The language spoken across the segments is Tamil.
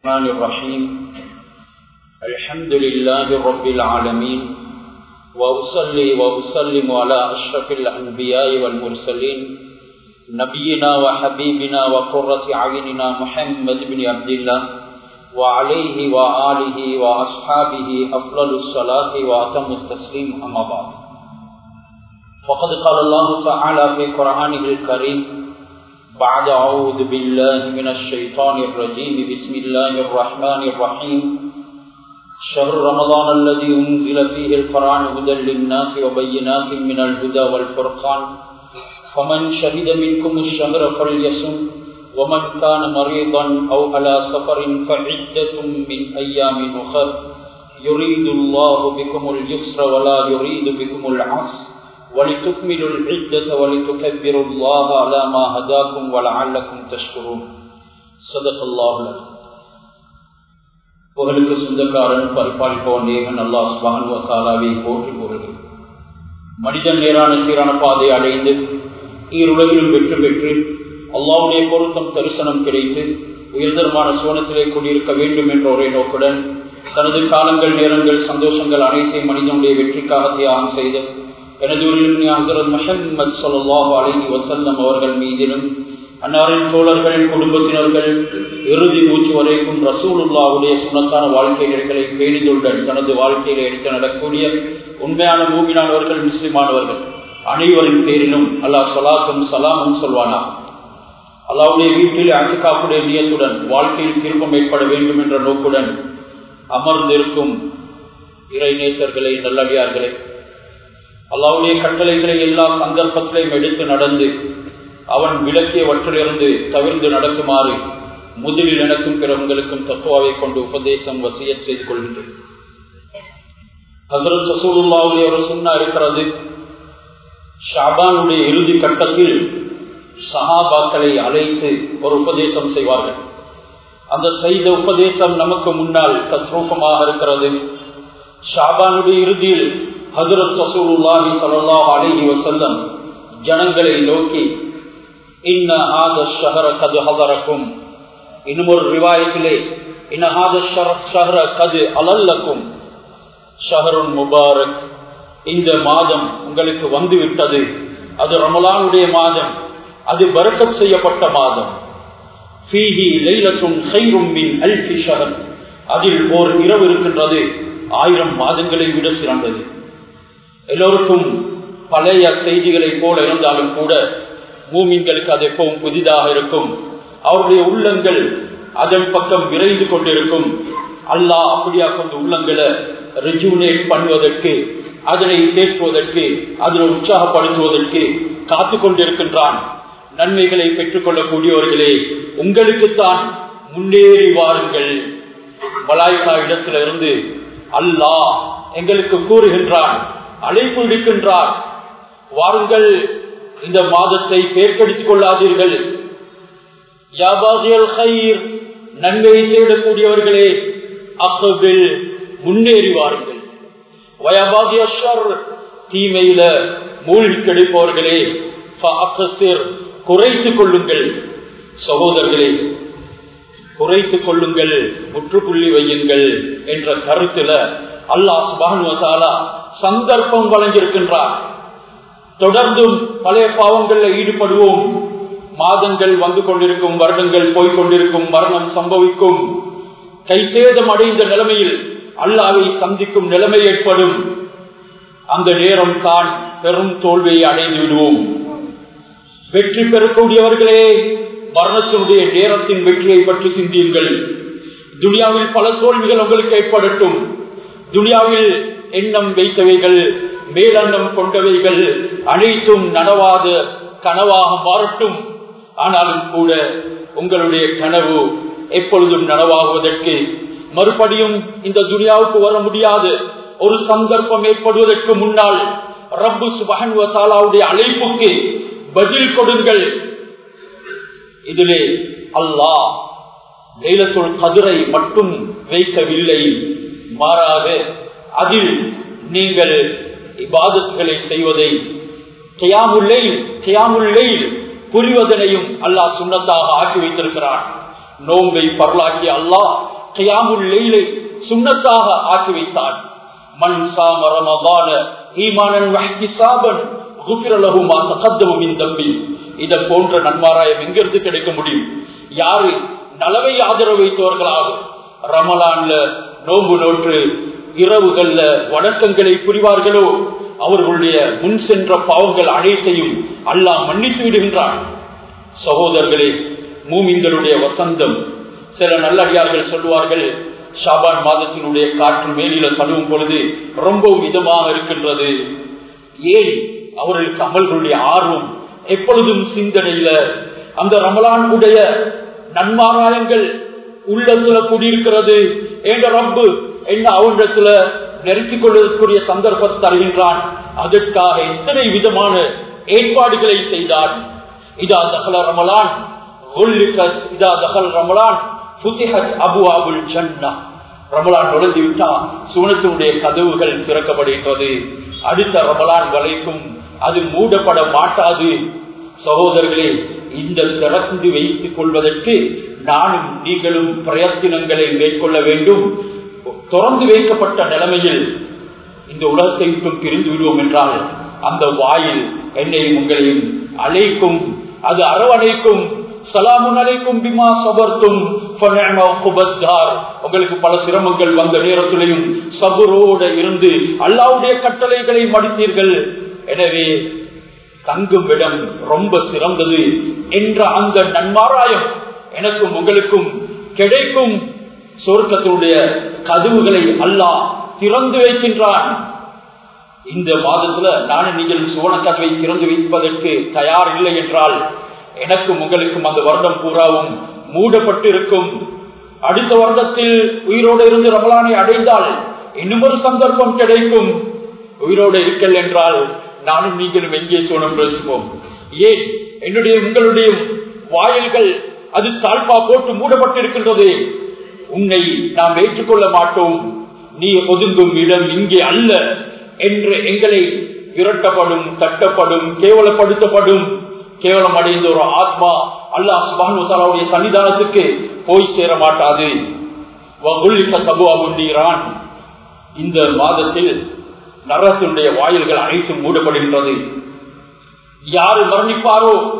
الرحمن الرحيم. الحمد لله رب العالمين وأصلي وأسلم على أشرف الأنبياء والمرسلين نبينا وحبيبنا وقرة عيننا محمد بن عبد الله وعليه وآله وأصحابه أفضل الصلاة وأتم التسليم أما بعد. فقد قال الله تعالى في قرآنه الكريم بعد أعوذ بالله من الشيطان الرجيم. بسم الله الرحمن الرحيم. شهر رمضان الذي أنزل فيه القرآن هدى للناس وبينات من الهدى والفرقان. فمن شهد منكم الشهر فليصم ومن كان مريضا أو على سفر فعدة من أيام أخر. يريد الله بكم اليسر ولا يريد بكم العسر. ولتكملوا العدة ولتكبروا الله على ما هداكم ولعلكم تشكرون صدق الله العظيم புகழுக்கு சொந்தக்காரன் பரிபாலிப்பவன் ஏகன் அல்லா சுபானுவசாலாவை போற்றி புகழ்கள் மனிதன் நேரான சீரான பாதை அடைந்து ஈருலகிலும் வெற்றி பெற்று அல்லாவுடைய பொருத்தம் தரிசனம் கிடைத்து உயர்தரமான சோனத்திலே குடியிருக்க வேண்டும் என்ற ஒரே நோக்குடன் தனது காலங்கள் நேரங்கள் சந்தோஷங்கள் அனைத்தையும் மனிதனுடைய வெற்றிக்காக தியாகம் செய்து எனது ஹசரத் மஹம்மது சொல்லாஹு அலி வசல்லம் அவர்கள் மீதிலும் அன்னாரின் தோழர்கள் குடும்பத்தினர்கள் இறுதி மூச்சு வரைக்கும் ரசூலுல்லாவுடைய சுனத்தான வாழ்க்கை நெறிகளை பேணிதுடன் தனது வாழ்க்கையில எடுத்து நடக்கூடிய உண்மையான மூமினானவர்கள் முஸ்லிமானவர்கள் அனைவரின் பேரிலும் அல்லாஹ் சலாத்தும் சலாமும் சொல்வானா அல்லாவுடைய வீட்டில் அழுக்காப்புடைய நியத்துடன் வாழ்க்கையில் திருப்பம் ஏற்பட வேண்டும் என்ற நோக்குடன் அமர்ந்திருக்கும் இறை நேசர்களை நல்லடியார்களே அல்லாவுடைய கட்டளைகளை எல்லா சந்தர்ப்பத்திலையும் எடுத்து நடந்து அவன் விளக்கியவற்றிலிருந்து தவிர்ந்து நடக்குமாறு முதலில் எனக்கும் பிற உங்களுக்கும் தத்துவாவை கொண்டு உபதேசம் வசிய செய்து கொள்கின்றேன். ஹசரத் சசூருல்லாவுடைய ஒரு சுண்ணா இருக்கிறது ஷாபானுடைய இறுதி கட்டத்தில் சஹாபாக்களை அழைத்து ஒரு உபதேசம் செய்வார்கள். அந்த செய்த உபதேசம் நமக்கு முன்னால் தத்ரூபமாக இருக்கிறது. ஷாபானுடைய இறுதியில் ஹசரத் சசூருல்லாஹி சல்லாஹ் அலஹி வசல்லம் ஜனங்களை நோக்கி இன்ன ஆத ஷஹர கது ஹதரக்கும் இன்னும் ரிவாயத்திலே இன்ன ஆத ஷஹர கது அலல்லக்கும். ஷஹருன் முபாரக். இந்த மாதம் உங்களுக்கு வந்து விட்டது அது ரமலானுடைய மாதம். அது பரக்கத் செய்யப்பட்ட மாதம். ஃபீஹி லைலத்தும் சைரும் மின் அல்ஃபி ஷஹர். அதில் ஓர் இரவு இருக்கின்றது. ஆயிரம் மாதங்களை விட சிறந்தது. எல்லோருக்கும் பழைய செய்திகளை போல இருந்தாலும் கூட மூமின்களுக்கு அது எப்பவும் புதிதாக இருக்கும். அவருடைய உள்ளங்கள் அதன் பக்கம் விரைந்து கொண்டிருக்கும். அல்லாஹ் அப்படியா கொண்ட உள்ளங்களை ரெஜூனேட் பண்ணுவதற்கு அதனை கேட்குவதற்கு அதனை உற்சாகப்படுத்துவதற்கு காத்து கொண்டிருக்கின்றான். நன்மைகளை பெற்றுக் கொள்ளக்கூடியவர்களே உங்களுக்குத்தான் முன்னேறி வாருங்கள். மலாய்கா இடத்துல இருந்து அல்லாஹ் எங்களுக்கு கூறுகின்றான் அழைப்பு விடுக்கின்றார். வாருங்கள் இந்த மாதத்தை பேர்படுத்திக் கொள்ளாதீர்கள். நன்மையை தேடக்கூடியவர்களே அக்கபில் முன்னேறி வாருங்கள். தீமையில மூழ்கி கிடைப்பவர்களே குறைத்துக் கொள்ளுங்கள். சகோதரர்களே குறைத்துக் கொள்ளுங்கள் முற்றுப்புள்ளி வையுங்கள் என்ற கருத்துல அல்லாஹ் சுபானுவதாலா சந்தர்ப்பம் வழங்கியிருக்கின்றார். தொடர்ந்தும் பழைய பாவங்களில் ஈடுபடுவோம். மாதங்கள் வந்து கொண்டிருக்கும் வருடங்கள் போய்கொண்டிருக்கும் மரணம் சம்பவிக்கும். கைசேதம் அடைந்த நிலைமையில் அல்லாவை சந்திக்கும் நிலைமை ஏற்படும். அந்த நேரம் தான் பெரும் தோல்வியை அடைந்து விடுவோம். வெற்றி பெறக்கூடியவர்களே மரணத்தினுடைய நேரத்தின் வெற்றியை பற்றி சிந்தியுங்கள். துனியாவில் பல தோல்விகள் உங்களுக்கு ஏற்படட்டும். துனியாவில் எண்ணம் வைத்தவைகள் மேலெண்ணம் கொண்டவைகள் அனைத்தும் நனவாத கனவாக மாறட்டும். ஆனாலும் கூட உங்களுடைய கனவு எப்பொழுதும் நனவாகுவதற்கு மறுபடியும் இந்த துனியாவுக்கு வர முடியாது. ஒரு சந்தர்ப்பம் ஏற்படுவதற்கு முன்னால் ரப்பு சுபகன்வசாலாவுடைய அழைப்புக்கு பதில் கொடுங்கள். இதிலே அல்லாஹ் லைலத்துல் கதிரை மட்டும் வைக்கவில்லை மாறாக அதில் நீங்கள் இபாதத்துகளை செய்வதை கியாமுல்லை கியாமுல்லை புரிவதனையும் அல்லாஹ் சுண்ணத்தாக ஆக்கி வைத்திருக்கிறான். நோம்பை பரலாக்கி அல்லாஹ் கியாமுல் சுண்ணத்தாக ஆக்கி வைத்தான். மண் சாம ரமதான ஈமானன் வஹ்திசாபன் குஃபிர லஹு தம்பி. இதன் போன்ற நன்மாராயம் எங்கிருந்து கிடைக்க முடியும்? யாரு நலவை ஆதரவு வைத்தவர்களாக? ரமலான்ல நோன்பு நோற்று இரவுகள்ல வணக்கங்களை புரிவார்களோ? அவர்களுடைய முன் சென்ற பாவங்கள் அனைத்தையும் அல்லாஹ் மன்னித்து விடுகின்றான். சகோதரர்களே மூமிங்களுடைய வசந்தம். சில நல்லடியார்கள் சொல்லுவார்கள் ஷாபான் மாதத்தினுடைய காற்று மேலில தழுவும் பொழுது ரொம்ப இதமாக இருக்கின்றது. ஏன்? அவர்களுக்கு அமல்களுடைய ஆர்வம் எப்பொழுதும் சிந்தனையில. அந்த ரமலானுடைய நன்மாராயங்கள் உள்ளத்துல குடியிருக்கிறது என்ற ரப்பு என்ன அவனிடத்துல நெருக்கிக் கொள்ளக்கூடிய சந்தர்ப்பத்தை தருகின்றான். அதற்காக எத்தனை விதமான ஏற்பாடுகளை செய்தான். இதா தகல ரமலான் இதா தகல் ரமலான் அபு அபுல் ஜன்னா ரமலான் நுழைந்து விட்டா சுவனத்தினுடைய கதவுகள் திறக்கப்படுகின்றது. அடுத்த ரமலான் வரைக்கும் அது மூடப்பட மாட்டாது. சகோதரர்களே இந்த திறந்து வைத்துக் கொள்வதற்கு நானும் நீங்களும் பிரயத்தினங்களை மேற்கொள்ள வேண்டும். திறந்து வைக்கப்பட்ட நிலைமையில் இந்த உலகத்தை விட்டு பிரிந்து விடுவோம் என்றால் அந்த வாயில் என்னையும் உங்களையும் அழைக்கும் அது அரவணைக்கும். சலாமுன் அலைக்கும் பிமா சபர்த்தும் உங்களுக்கு பல சிரமங்கள் வந்த நேரத்திலையும் சபுரோட இருந்து அல்லாவுடைய கட்டளைகளை மடித்தீர்கள். எனவே தங்கும் இடம் ரொம்ப சிறந்தது என்ற அந்த நன்மாராயம் எனக்கும் உங்களுக்கும் கிடைக்கும் சொர்க்கத்தினுடைய கதவுகளை அல்லாஹ் திறந்து வைக்கின்றான். இந்த மாதத்துல நானும் நீங்கள் சுவன கதவை திறந்து வைப்பதற்கு தயார் இல்லை என்றால் எனக்கும் உங்களுக்கும் அந்த வருடம் பூராவும் மூடப்பட்டு இருக்கும் அடுத்த வருடத்தில் உயிரோடு இருந்து ரமலானை அடைந்தால் இன்னும் ஒரு சந்தர்ப்பம் கிடைக்கும். உயிரோடு இருக்கல் என்றால் நானும் நீங்களும் எங்கே சோனம் பேசுவோம்? ஏன்? என்னுடைய உங்களுடைய வாயில்கள் அது தாழ்பா போட்டு மூடப்பட்டிருக்கின்றது. உன்னை நாம் ஏற்றுக்கொள்ள மாட்டோம். நீ ஒதுங்கும் இடம் இங்கே அல்ல என்று எங்களை விரட்டப்படும் தட்டப்படும் கேவலப்படுத்தப்படும். கேவலம் அடைந்த ஒரு ஆத்மா அல்லாஹ் சுபானுடைய சன்னிதானத்துக்கு போய் சேர மாட்டாது. இந்த மாதத்தில் நரத்தினுடைய வாயில்கள் அனைத்தும் மூடப்படுகின்றது. யாரு மரணிப்பாரோ?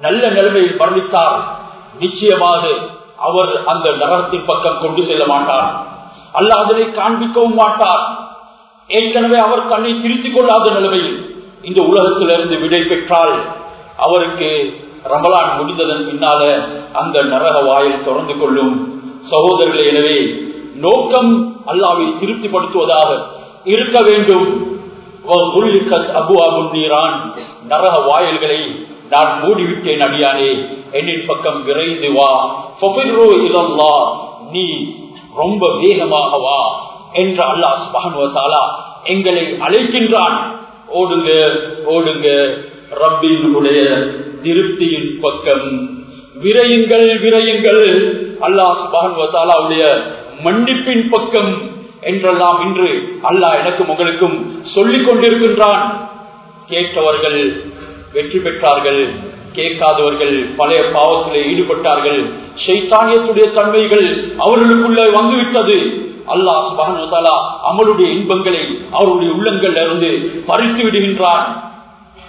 நல்ல நிலைமையில் மரணித்தார். நிச்சயமாக அவர் அந்த நரகத்தின் பக்கம் கொண்டு செல்ல மாட்டார். அல்ல அதனை காண்பிக்கவும் மாட்டார். ஏற்கனவே அவர் தன்னை திருத்திக் கொள்ளாத நிலைமையில் இந்த உலகத்திலிருந்து விடை பெற்றால் அவருக்கு ரமலான் முடிந்ததன் பின்னால அந்த நரக வாயில் தொடர்ந்து கொள்ளும். சகோதரர்களே எனவே நோக்கம் அல்லாவை திருப்திப்படுத்துவதாக இருக்க வேண்டும். அபு அபு நரக வாயில்களை நான் மூடிவிட்டேன் அடியானே என்னின் பக்கம் விரைந்து வா. இதல்லா நீ ரொம்ப வேகமாக வா என்று அல்லாஹ் மகனுவத்தாலா எங்களை அழைக்கின்றான். ஓடுங்க ஓடுங்க ரப்பினுடைய திருப்தியின் பக்கம். விரையுங்கள் விரையுங்கள். அல்லாஹ் மகனுவத்தாலாவுடைய மன்னிப்பின் பக்கம் என்றெல்லாம் இன்று அல்லாஹ் எனக்கும் உங்களுக்கும் சொல்லிக் கொண்டிருக்கின்றான். கேட்டவர்கள் வெற்றி பெற்றார்கள். கேட்காதவர்கள் பழைய பாவத்திலே ஈடுபட்டார்கள். சைத்தானியத்துடைய தன்மைகள் அவர்களுக்குள்ள வந்துவிட்டது. அல்லாஹ் சுபானுவத்தாலா அமலுடைய இன்பங்களை அவருடைய உள்ளங்கள் இருந்து பறித்து விடுகின்றான்.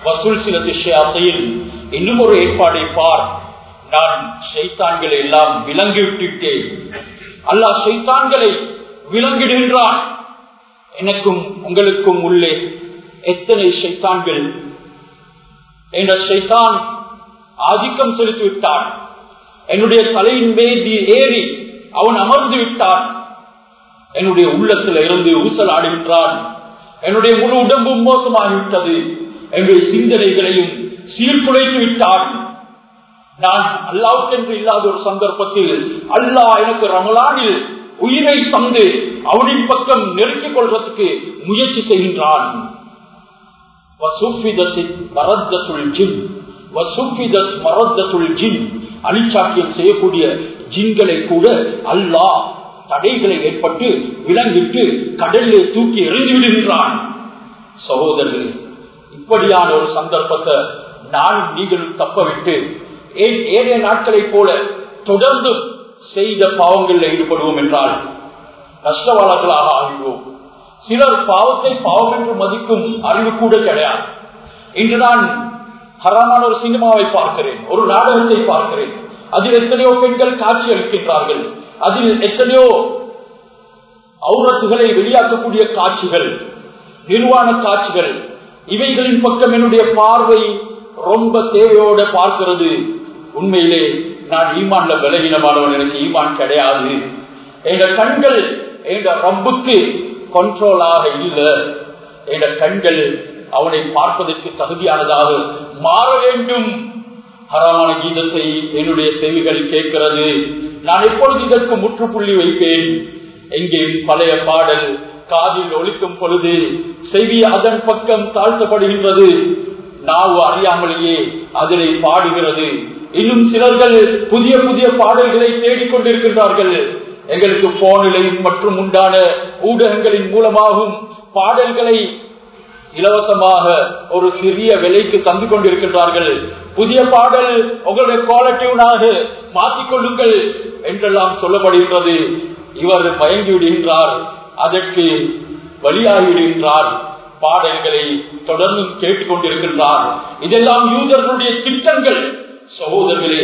வசூல் சில திசையாத்தையில் இன்னும் ஒரு ஏற்பாடை பார். நான் சைத்தான்களை எல்லாம் விலங்கி விட்டுவிட்டேன். அல்லாஹ் சைத்தான்களை விலங்கிடுகின்றான். எனக்கும் உங்களுக்கும் உள்ளே எத்தனை சைத்தான்கள் என்ற சைத்தான் ஆதிக்கம் செலுத்தி விட்டான் என்னுடைய தலையின் மீது ஏறி அவன் அமர்ந்து விட்டான். என்னுடைய உள்ளத்தில் இருந்து ஊசல் ஆடிவிட்டான் என்னுடைய முழு உடம்பும் மோசமாகிவிட்டது. என்னுடைய சிந்தனைகளையும் சீர்குலைத்து விட்டான். நான் அல்லாவுக்கென்று இல்லாத ஒரு சந்தர்ப்பத்தில் அல்லாஹ் எனக்கு ரமலானில் உயிரை தந்து அவனின் பக்கம் நெருக்கிக் கொள்வதற்கு முயற்சி செய்கின்றான். அழிச்சாக்கியம் செய்யக்கூடிய ஜின்களை கூட அல்லாஹ் தடைகளை ஏற்பட்டு விலங்கிட்டு கடலிலே தூக்கி எறிந்து விடுகின்றான். சகோதரர்கள் இப்படியான ஒரு சந்தர்ப்பத்தை நானும் நீங்களும் தப்பவிட்டு ஏனைய நாட்களைப் போல தொடர்ந்து செய்த பாவங்களில் ஈடுபடுவோம் என்றால் கஷ்டவாளர்களாக ஆகிவோம் சிலர் பாவத்தை பாவம் என்று மதிக்கும் அறிவு கூட கிடையாது. இன்று நான் ஹராமான ஒரு சினிமாவை பார்க்கிறேன் ஒரு நாடகத்தை பார்க்கிறேன். அதில் எத்தனையோ பெண்கள் காட்சி அளிக்கின்றார்கள். அதில் எத்தனையோ அவுரத்துகளை வெளியாக்கக்கூடிய காட்சிகள் நிர்வாண காட்சிகள் இவைகளின் பக்கம் என்னுடைய பார்வை ரொம்ப தேவையோட பார்க்கிறது. உண்மையிலே நான் ஈமான்ல விலகினமானவன் எனக்கு ஈமான் கிடையாது. எங்க கண்கள் எங்க ரப்புக்கு கண்ட்ரோலாக இல்லை. என்ற கண்கள் அவனை பார்ப்பதற்கு தகுதியானதாக மாற வேண்டும். ஹராமான கீதத்தை என்னுடைய செவிகள் கேட்கிறது. நான் எப்பொழுது இதற்கு முற்றுப்புள்ளி வைப்பேன்? எங்கே பழைய பாடல் காதில் ஒழிக்கும் பொழுது செவி அதன் பக்கம் தாழ்த்தப்படுகின்றது. நாவு அறியாமலேயே அதனை பாடுகிறது. இன்னும் சிலர்கள் புதிய புதிய பாடல்களை தேடிக்கொண்டிருக்கின்றார்கள். எங்களுக்கு போனிலையும் மற்றும் உண்டான ஊடகங்களின் மூலமாகவும் பாடல்களை இலவசமாக ஒரு சிறிய விலைக்கு தந்து கொண்டிருக்கின்றார்கள். புதிய பாடல் உங்களுடைய குவாலிட்டியுடாக மாற்றிக்கொள்ளுங்கள் என்றெல்லாம் சொல்லப்படுகின்றது. இவர் மயங்கி விடுகின்றார். அதற்கு வழியாகிவிடுகின்றார் பாடல்களை தொடர்ந்து கேட்டுக்கொண்டிருக்கின்றார். இதெல்லாம் யூதர்களுடைய திட்டங்கள். சகோதரர்களே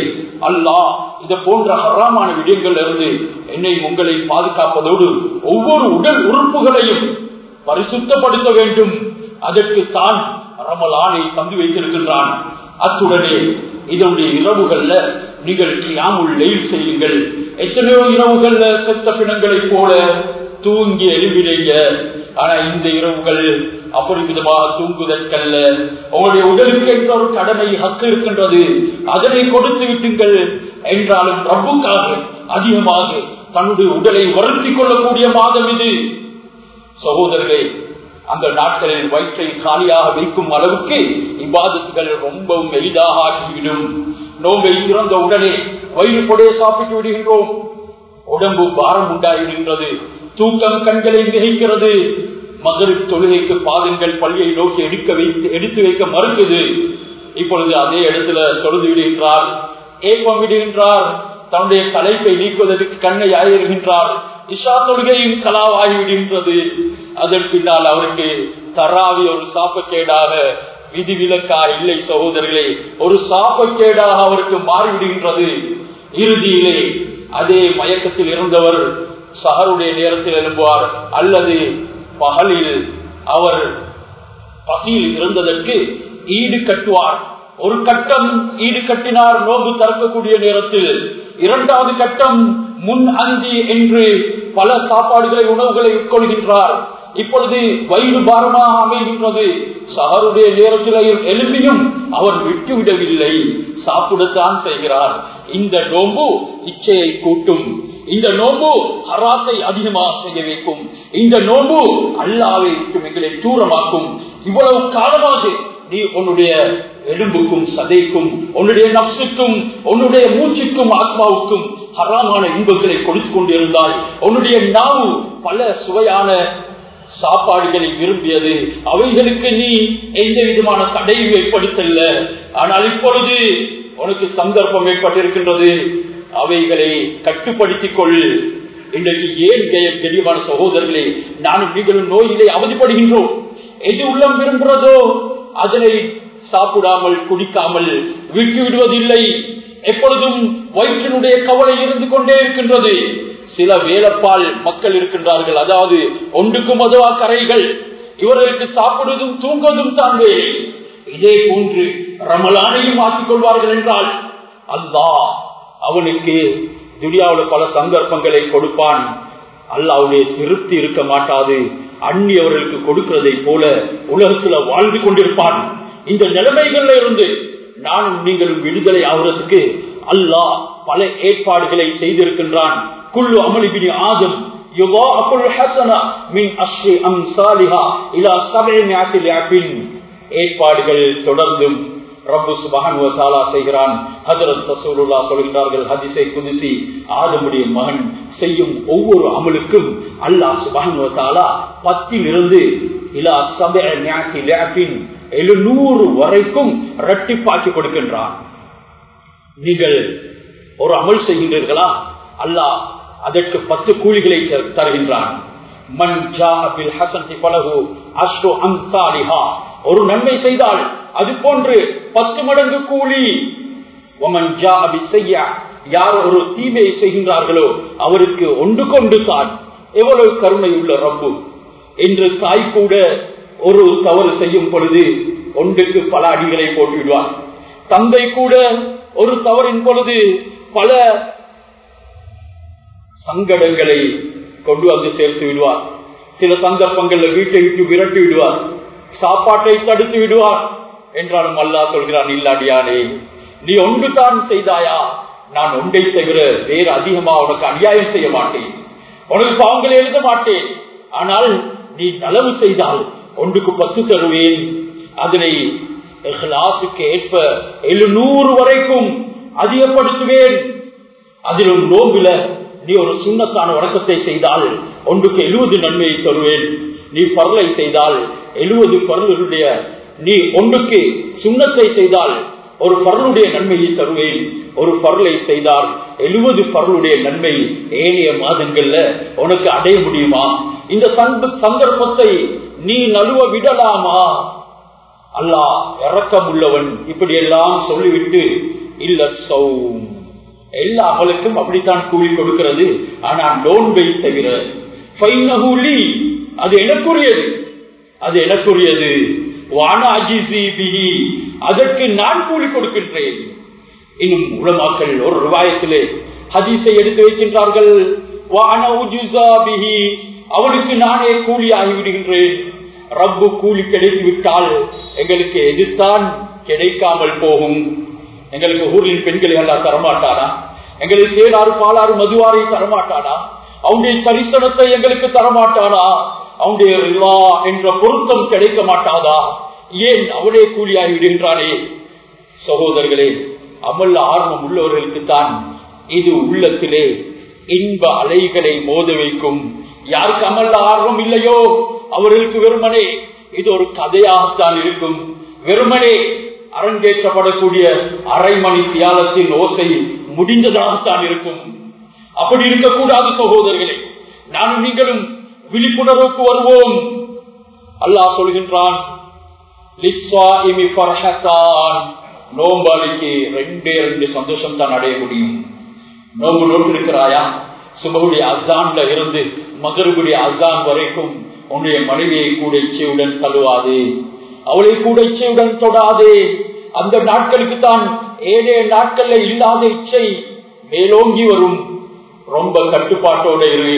அல்லாஹ் இது போன்ற ஹராமான விடயங்கள் இருந்து என்னை உங்களை பாதுகாப்பதோடு ஒவ்வொரு உடல் உறுப்புகளையும் பரிசுத்தப்படுத்த வேண்டும். அதற்கு தான் ரமலானை தந்து வைத்திருக்கின்றான். அத்துடனே இதனுடைய இரவுகள்ல நீங்கள் கியாமுள் லெயில் செய்யுங்கள். எத்தனையோ இரவுகள்ல செத்த பிணங்களைப் போல தூங்கி எழுவினீங்க ஆனா இந்த இரவுகள் அபரிமிதமாக தூங்குதற்கல்ல உங்களுடைய உடலுக்கு என்ற ஒரு கடமை ஹக்கு இருக்கின்றது. அதனை கொடுத்து விட்டுங்கள். என்றாலும் ரப்புக்காக அதிகமாக தன்னுடைய உடலை வருத்திக் கொள்ளக்கூடிய மாதம் இது. சகோதரர்களே அந்த நாட்களில் வயிற்றை காலியாக வைக்கும் அளவுக்கு இவ்வாதத்துகள் ரொம்பவும் எளிதாக ஆகிவிடும். நோம்பை திறந்த உடனே வயிறு கொடையை சாப்பிட்டு விடுகின்றோம். உடம்பு பாரம் உண்டாகிவிடுகின்றது தூக்கம் கண்களை மிகைக்கிறது. மகரிப் தொழுகைக்கு பாதங்கள் பள்ளியை நோக்கி எடுக்க வைத்து எடுத்து வைக்க மறுந்தது இப்பொழுது அதே இடத்துல தொழுது விடுகின்றார். ஏப்பம் விடுகின்றார். தன்னுடைய தலைப்பை நீக்குவதற்கு கண்ணை ஆயிருகின்றார் இஷா தொழுகையும் கலாவாகி விடுகின்றது. அதன் பின்னால் அவருக்கு தராவி ஒரு சாப்பக்கேடாக விதிவிலக்கா இல்லை சகோதரர்களே ஒரு சாப்பக்கேடாக அவருக்கு மாறிவிடுகின்றது இறுதியிலே அதே மயக்கத்தில் இருந்தவர் சகருடைய நேரத்தில் எழுப்புவார் அல்லது பகலில் அவர் பசியில் இருந்ததற்கு ஈடு கட்டுவார். ஒரு கட்டம் ஈடு கட்டினார் நோம்பு தரக்கக்கூடிய நேரத்தில். இரண்டாவது கட்டம் முன் அந்தி என்று பல சாப்பாடுகளை உணவுகளை உட்கொள்கின்றார். இப்பொழுது வயிறு பாரமாக அமைகின்றது. சகருடைய நேரத்திலையும் எழுப்பியும் அவர் விட்டுவிடவில்லை. சாப்பிடத்தான் செய்கிறார். இந்த நோம்பு இச்சையை கூட்டும். இந்த நோம்பு ஹராத்தை அதிகமாக செய்ய வைக்கும். இந்த நோன்பு அல்லாவை எங்களை தூரமாக்கும். இவ்வளவு காலமாக நீ உன்னுடைய எலும்புக்கும் சதைக்கும் உன்னுடைய நப்சுக்கும் உன்னுடைய மூச்சுக்கும் ஆத்மாவுக்கும் ஹராமான இன்பங்களை கொடுத்து கொண்டிருந்தால் உன்னுடைய நாவு பல சுவையான சாப்பாடுகளை விரும்பியது. அவைகளுக்கு நீ எந்த விதமான தடையும் ஏற்படுத்தல. ஆனால் இப்பொழுது உனக்கு சந்தர்ப்பம் ஏற்பட்டிருக்கின்றது. அவைகளை கட்டுப்படுத்திக் கொள் இன்றைக்கு ஏன் ஜெயம் தெளிவான சகோதரர்களே நானும் நீங்களும் நோயிலே அவதிப்படுகின்றோம். எது உள்ளம் விரும்புகிறதோ அதனை சாப்பிடாமல் குடிக்காமல் விட்டு விடுவதில்லை. எப்பொழுதும் வயிற்றினுடைய கவலை இருந்து கொண்டே இருக்கின்றது. சில வேலப்பால் மக்கள் இருக்கின்றார்கள். அதாவது ஒன்றுக்கும் அதுவா கரைகள். இவர்களுக்கு சாப்பிடுவதும் தூங்குவதும் தான் வேலை இதே போன்று ரமலானையும் ஆக்கிக் கொள்வார்கள் என்றால் அல்லா அவனுக்கு துனியாவில் பல சந்தர்ப்பங்களை கொடுப்பான். அல்லாவுடைய திருப்தி இருக்க மாட்டாது. அந்நியவர்களுக்கு கொடுக்கிறதை போல உலகத்துல வாழ்ந்து கொண்டிருப்பான். இந்த நிலைமைகள்ல இருந்து நானும் நீங்களும் விடுதலை ஆகிறதுக்கு அல்லாஹ் பல ஏற்பாடுகளை செய்திருக்கின்றான். குள்ளு அமளிபினி ஆதம் ஏற்பாடுகள் தொடர்ந்தும் ரப்பு சுபகான் செய்கிறான். ஹதரத் ரசூலுல்லா சொல்கிறார்கள் ஹதிசை குதிசி ஆதமுடைய மகன் செய்யும் ஒவ்வொரு அமலுக்கும் அல்லாஹ் சுபகான் பத்தில் இருந்து இலா சபின் எழுநூறு வரைக்கும் ரட்டிப்பாக்கி கொடுக்கின்றான். நீங்கள் ஒரு அமல் செய்கின்றீர்களா? அல்லாஹ் அதற்கு பத்து கூலிகளை த- தருகின்றான். மன் ஜாஅ பில் ஹஸனத்தி ஒரு நன்மை செய்தால் அது போன்று பத்து மடங்கு கூலி. ஒமன் ஜாஅ யார் ஒரு தீமையை செய்கின்றார்களோ அவருக்கு ஒன்று கொண்டு தான். எவ்வளவு கருணை உள்ள ரப்பு. என்று தாய் கூட ஒரு தவறு செய்யும் பொழுது ஒன்றுக்கு பல அடிகளை போட்டுவிடுவார் தந்தை கூட ஒரு தவறின் பொழுது பல சங்கடங்களை கொண்டு வந்து சேர்த்து விடுவார். சில சந்தர்ப்பங்கள்ல வீட்டை விட்டு விரட்டி விடுவார். சாப்பாட்டை தடுத்து விடுவார். என்றாலும் அல்லாஹ் சொல்கிறான் இல்லாடியானே நீ ஒன்று தான் செய்தாயா? நான் ஒன்றை தவிர வேறு அதிகமா உனக்கு அநியாயம் செய்ய மாட்டேன். உனக்கு பாவங்களை எழுத மாட்டேன். ஆனால் நீ நலவு செய்தால் ஒன்றுக்கு பத்து தருவேன். அதனை ஏற்ப எழுநூறு வரைக்கும் அதிகப்படுத்துவேன். அதிலும் நோம்பில நீ ஒரு சுண்ணத்தான வணக்கத்தை செய்தால் ஒன்றுக்கு எழுபது நன்மையை தருவேன். நீ பரலை செய்தால் எழுபது பரலுடைய நீ ஒன்றுக்கு சுண்ணத்தை செய்தால் ஒரு பருளுடைய நன்மையை தருவேன். ஒரு பருளை செய்தால் எழுபது பருளுடைய நன்மை ஏனைய மாதங்கள்ல உனக்கு அடைய முடியுமா? இந்த சந்த- சந்தர்ப்பத்தை நீ நழுவ விடலாமா? அல்லாஹ் இறக்கம் உள்ளவன் இப்படி எல்லாம் சொல்லிவிட்டு இல்ல சௌம். எல்லா அவளுக்கும் அப்படித்தான் கூலி கொடுக்கிறது. ஆனா நோன்பை தவிர அது எனக்குரியது. அது எனக்குரியது. அதற்கு நான் கூலி கொடுக்கின்றேன். இன்னும் உலமாக்கள் ஒரு ரூபாயத்திலே ஹதீஸை எடுத்து வைக்கின்றார்கள். வான பிஹி, அவனுக்கு நானே கூலி ஆகிவிடுகின்றேன் ரப்பு கூலி கிடைத்து விட்டால் எங்களுக்கு எதிர்த்தான் கிடைக்காமல் போகும். எங்களுக்கு ஊரின் பெண்களை எல்லாம் தரமாட்டானா? எங்களுக்கு ஏழாறு பாலாறு மதுவாரை தரமாட்டானா? அவனுடைய தரிசனத்தை எங்களுக்கு தரமாட்டானா? அவனுடைய என்ற பொருத்தம் கிடைக்க மாட்டாதா? ஏன் அவனே கூலியாகி விடுகின்றானே? சகோதரர்களே அமல்ல ஆர்வம் உள்ளவர்களுக்கு தான் இது உள்ளத்திலே இன்ப அலைகளை மோத வைக்கும். யாருக்கு அமல்ல ஆர்வம் இல்லையோ? அவர்களுக்கு வெறுமனே இது ஒரு கதையாகத்தான் இருக்கும். வெறுமனே அரங்கேற்றப்படக்கூடிய அரை மணி தியாலத்தின் ஓசை முடிந்ததாகத்தான் இருக்கும். அப்படி இருக்கக்கூடாது சகோதரர்களே. நானும் நீங்களும் விழிப்புணர்வுக்கு வருவோம். அல்லாஹ் சொல்கின்றான் நோம்பாளிக்கு ரெண்டே ரெண்டு சந்தோஷம் தான் அடைய முடியும். நோம்பு நோட்டு இருக்கிறாயா சுபகுடைய அசான்ல இருந்து மகருடைய அசான் வரைக்கும் உன்னுடைய மனைவியை கூட இச்சையுடன் தழுவாதே அவளை கூட இச்சையுடன் தொடாதே. அந்த நாட்களுக்கு தான் ஏழே நாட்கள்ல இல்லாத இச்சை மேலோங்கி வரும். ரொம்ப கட்டுப்பாட்டோட இரு.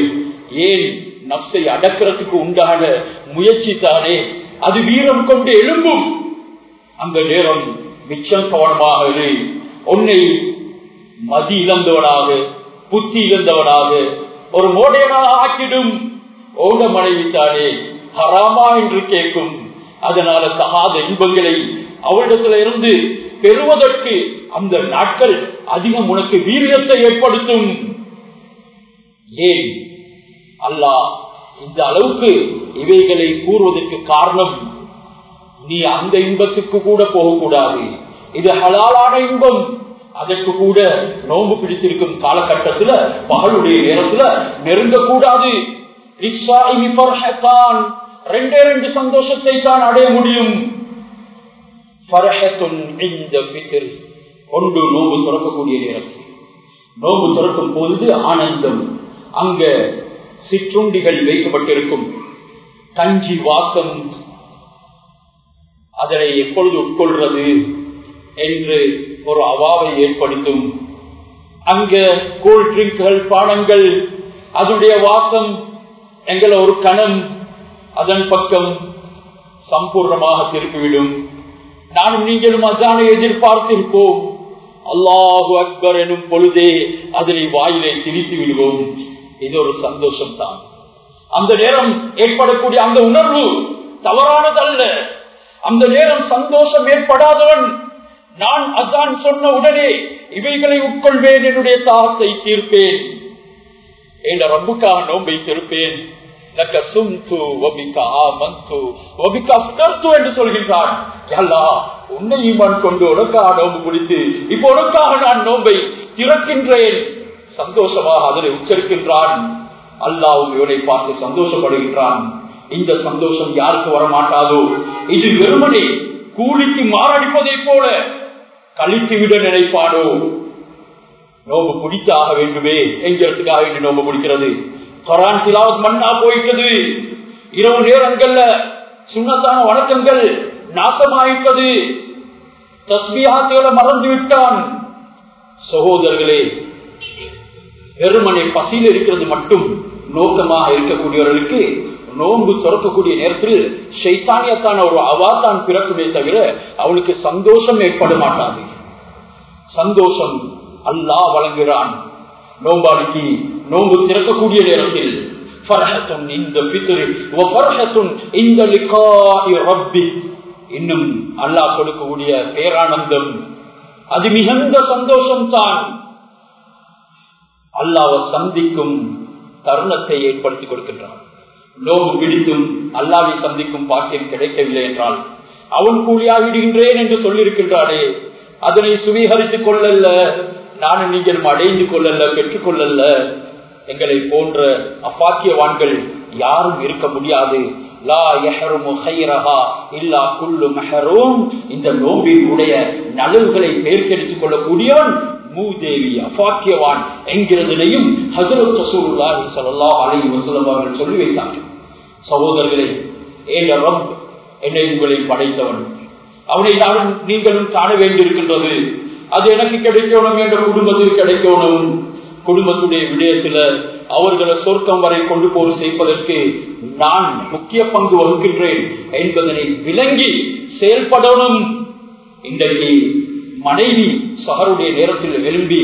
ஏன் நப்சை அடக்கிறதுக்கு உண்டான முயற்சி தானே அது வீரம் கொண்டு எழும்பும். அந்த நேரம் மிச்சம் கவனமாக உன்னை மதி இழந்தவனாக புத்தி இழந்தவனாக ஒரு மோடையனாக ஆக்கிடும். ஓட மனைவி தானே ஹராமா என்று கேட்கும். அதனால தகாத இன்பங்களை அவளிடத்துல இருந்து பெறுவதற்கு அந்த நாட்கள் அதிகம் உனக்கு வீரியத்தை ஏற்படுத்தும். ஏன்? அல்லாஹ் இந்த அளவுக்கு இவைகளை கூறுவதற்கு காரணம் நீ அந்த இன்பத்துக்கு கூட போகக்கூடாது. இது ஹலாலான இன்பம். அதற்கு கூட நோன்பு பிடித்திருக்கும் காலகட்டத்துல பகலுடைய நேரத்துல நெருங்கக்கூடாது. ரெண்டே ரெண்டு சந்தோஷத்தை தான் அடைய முடியும். ஒன்று நோம்பு சுரக்கக்கூடிய நேரத்தில். நோம்பு சுரக்கும் பொழுது ஆனந்தம். அங்க சிற்றுண்டிகள் வைக்கப்பட்டிருக்கும். கஞ்சி வாசம் அதனை எப்பொழுது உட்கொள்றது என்று ஒரு அவாவை ஏற்படுத்தும். அங்க கூல் ட்ரிங்க்கள் பானங்கள் அதனுடைய வாசம் எங்களை ஒரு கணம் அதன் பக்கம் சம்பூர்ணமாக திருப்பிவிடும். நானும் நீங்களும் அதானை எதிர்பார்த்திருப்போம். அல்லாஹு அக்பர் எனும் பொழுதே அதனை வாயிலை திரித்து விடுவோம் இது ஒரு சந்தோஷம் தான் அந்த நேரம் ஏற்படக்கூடிய அந்த உணர்வு தவறானதல்ல. அந்த நேரம் சந்தோஷம் ஏற்படாதவன் நான் அதான் சொன்ன உடனே இவைகளை உட்கொள்வேன் என்னுடைய தாகத்தை தீர்ப்பேன். என்ற ரப்புக்காக நோன்பை திருப்பேன்? லக்க சும்து வபிக்க ஆமந்து. வபிக்க அஃப்தர்து என்று சொல்கின்றான். யல்லா உன்னை ஈமான் கொண்டு உனக்காக நோம்பு குடித்து இப்போ உனக்காக நான் நோன்பை திறக்கின்றேன். சந்தோஷமாக அதனை உச்சரிக்கின்றான். அல்லாவும் இவனை பார்த்து சந்தோஷப்படுகின்றான். இந்த சந்தோஷம் யாருக்கு வரமாட்டாதோ? இது வெறுமனே கூலிக்கு மாரடிப்பதை போல கழித்து விட நினைப்பானோ? நோம்பு பிடித்தாக வேண்டுமே. எங்கிறதுக்காக வேண்டி நோம்பு பிடிக்கிறது? கொரான் சிலாவத் மண்ணா போயிட்டது. இரவு நேரங்கள்ல சுண்ணத்தான வணக்கங்கள் நாசமாயிட்டது. தஸ்மியாத்துகளை மறந்து விட்டான் சகோதரர்களே வெறுமனை பசியில் இருக்கிறது மட்டும் நோக்கமாக இருக்கக்கூடியவர்களுக்கு நோன்பு துறக்கக்கூடிய நேரத்தில் சைத்தானியத்தான ஒரு அவாத்தான் பிறக்குமே தவிர அவனுக்கு சந்தோஷம் ஏற்பட மாட்டாது சந்தோஷம் அல்லா வழங்குகிறான். நோம்பாடிக்கு நோன்பு திறக்கக்கூடிய நேரத்தில் இன்னும் அல்லாஹ் கொடுக்கக்கூடிய பேரானந்தம் அது மிகுந்த சந்தோஷம் தான் அல்லாவை சந்திக்கும் தருணத்தை ஏற்படுத்தி கொடுக்கின்றான். நோவு பிடித்தும் அல்லாவை சந்திக்கும் பாக்கியம் கிடைக்கவில்லை என்றால் அவன் கூலியாகிடுகின்றேன் என்று சொல்லியிருக்கின்றானே அதனை சுவீகரித்துக் கொள்ளல்ல நானும் நீங்கள் அடைந்து கொள்ளல்ல பெற்றுக் கொள்ளல்ல. எங்களை போன்ற அப்பாக்கியவான்கள் யாரும் இருக்க முடியாது. இந்த நோம்பின் உடைய நலவுகளை மேற்கெடுத்துக் கொள்ளக்கூடியவன் மூதேவி அபாக்கியவான் என்கிறதிலையும் ஹசரத் ரசூலுல்லாஹி ஸல்லல்லாஹு அலைஹி வஸல்லம் அவர்கள் சொல்லி வைத்தார்கள். சகோதரர்களே ஏன் ரப் என்னை உங்களை படைத்தவன். அவனை நானும் நீங்களும் காண வேண்டியிருக்கின்றது. அது எனக்கு கிடைக்கணும் என்ற குடும்பத்தில் கிடைக்கணும். குடும்பத்துடைய விடயத்துல அவர்களை சொர்க்கம் வரை கொண்டு போய் செய்வதற்கு நான் முக்கிய பங்கு வகுக்கின்றேன் என்பதனை விளங்கி செயல்படணும். இன்றைக்கு மனைவி சகருடைய நேரத்தில் எழும்பி